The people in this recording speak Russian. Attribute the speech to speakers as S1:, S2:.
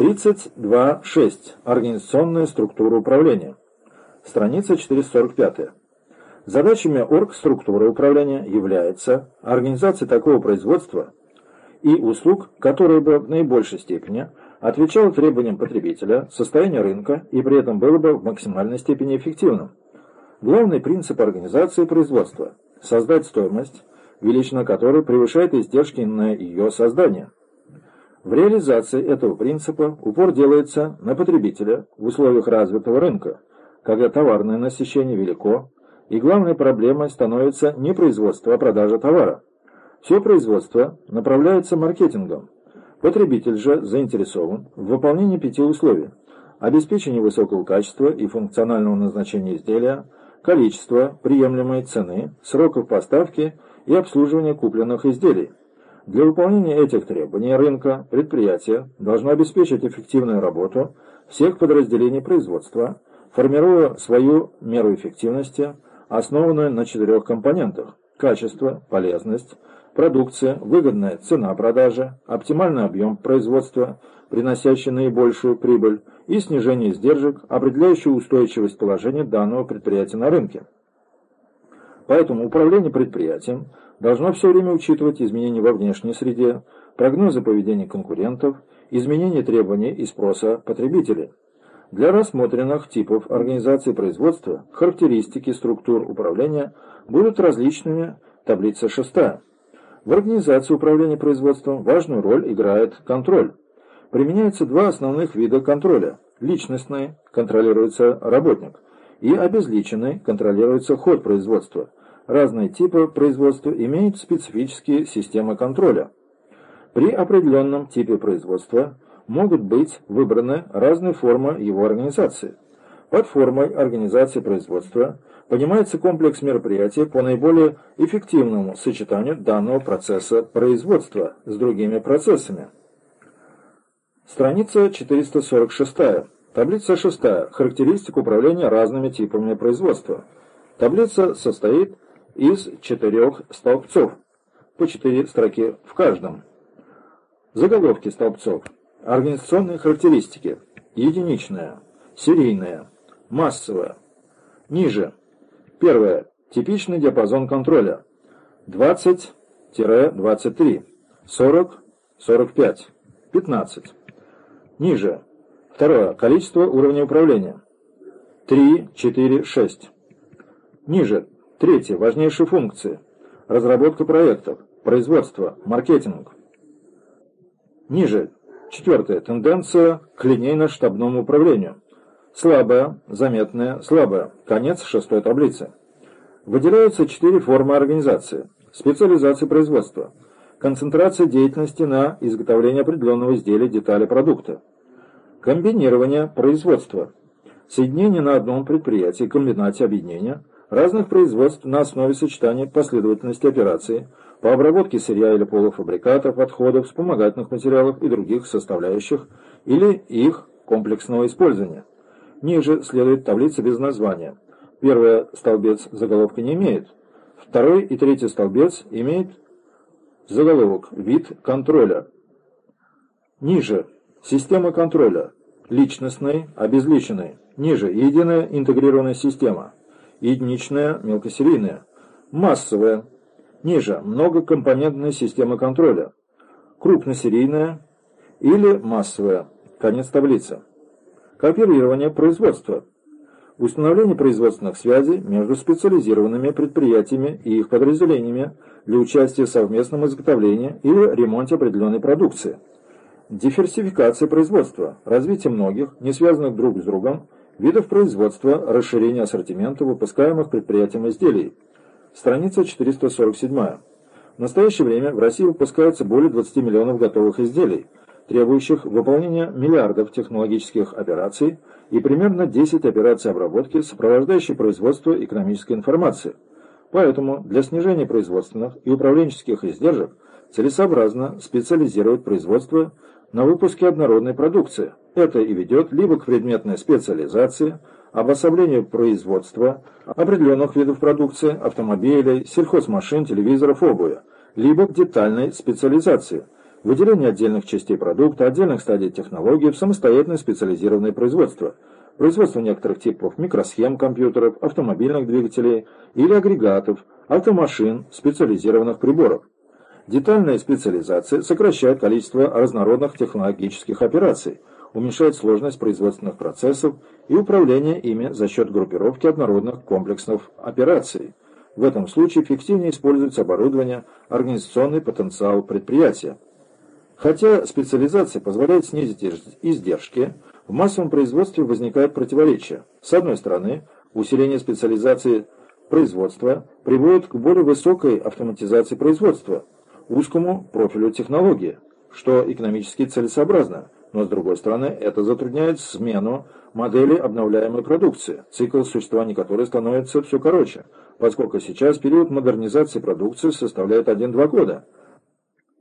S1: 32.6. Организационная структура управления. Страница 445. Задачами оргструктуры управления является организация такого производства и услуг, которые бы в наибольшей степени отвечало требованиям потребителя, состоянию рынка и при этом было бы в максимальной степени эффективным. Главный принцип организации производства – создать стоимость, величина которой превышает издержки на ее создание – в реализации этого принципа упор делается на потребителя в условиях развитого рынка, когда товарное насыщение велико, и главной проблемой становится не производство, а продажа товара. Все производство направляется маркетингом. Потребитель же заинтересован в выполнении пяти условий – обеспечении высокого качества и функционального назначения изделия, количества, приемлемой цены, сроков поставки и обслуживания купленных изделий. Для выполнения этих требований рынка предприятие должно обеспечить эффективную работу всех подразделений производства, формируя свою меру эффективности, основанную на четырех компонентах – качество, полезность, продукция, выгодная цена продажи, оптимальный объем производства, приносящий наибольшую прибыль, и снижение издержек, определяющий устойчивость положения данного предприятия на рынке. Поэтому управление предприятием должно все время учитывать изменения во внешней среде, прогнозы поведения конкурентов, изменения требований и спроса потребителей. Для рассмотренных типов организации производства характеристики структур управления будут различными. Таблица 6. В организации управления производством важную роль играет контроль. Применяются два основных вида контроля. Личностный – контролируется работник, и обезличенный – контролируется ход производства – разные типы производства имеют специфические системы контроля. При определенном типе производства могут быть выбраны разные формы его организации. Под формой организации производства понимается комплекс мероприятий по наиболее эффективному сочетанию данного процесса производства с другими процессами. Страница 446. Таблица 6. Характеристика управления разными типами производства. Таблица состоит из четырех столбцов, по четыре строки в каждом. Заголовки столбцов. Организационные характеристики. Единичная, серийная, массовая. Ниже. Первое. Типичный диапазон контроля. 20-23, 40-45, 15. Ниже. Второе. Количество уровней управления. 3, 4, 6. Ниже. Третье. Важнейшие функции. Разработка проектов, производство, маркетинг. Ниже. Четвертое. Тенденция к линейно-штабному управлению. Слабая, заметная, слабая. Конец шестой таблицы. Выделяются четыре формы организации. Специализация производства. Концентрация деятельности на изготовлении определенного изделия, детали, продукта. Комбинирование производства. Соединение на одном предприятии, комбинате объединения – разных производств на основе сочетания последовательности операций по обработке сырья или полуфабрикатов, отходов, вспомогательных материалов и других составляющих или их комплексного использования. Ниже следует таблица без названия. Первый столбец заголовка не имеет. Второй и третий столбец имеет заголовок «Вид контроля». Ниже «Система контроля» личностный, обезличенный. Ниже «Единая интегрированная система» единичная, мелкосерийная, массовая, ниже многокомпонентная система контроля, крупносерийная или массовая, конец таблицы. Кооперирование производства. Установление производственных связей между специализированными предприятиями и их подразделениями для участия в совместном изготовлении или ремонте определенной продукции. Диверсификация производства. Развитие многих, не связанных друг с другом, Видов производства, расширение ассортимента выпускаемых предприятием изделий. Страница 447. В настоящее время в России выпускается более 20 миллионов готовых изделий, требующих выполнения миллиардов технологических операций и примерно 10 операций обработки, сопровождающей производство экономической информации. Поэтому для снижения производственных и управленческих издержек целесообразно специализировать производство на выпуске однородной продукции. Это и ведет либо к предметной специализации, обособлению производства определенных видов продукции, автомобилей, сельхозмашин, телевизоров, обуви, либо к детальной специализации, выделение отдельных частей продукта, отдельных стадий технологии в самостоятельное специализированное производство, производство некоторых типов микросхем компьютеров, автомобильных двигателей или агрегатов, автомашин, специализированных приборов. Детальная специализация сокращает количество разнородных технологических операций, уменьшает сложность производственных процессов и управление ими за счет группировки однородных комплексных операций. В этом случае эффективнее используется оборудование, организационный потенциал предприятия. Хотя специализация позволяет снизить издержки, в массовом производстве возникает противоречие. С одной стороны, усиление специализации производства приводит к более высокой автоматизации производства, узкому профилю технологии, что экономически целесообразно, но с другой стороны это затрудняет смену модели обновляемой продукции, цикл существования которой становится все короче, поскольку сейчас период модернизации продукции составляет 1-2 года –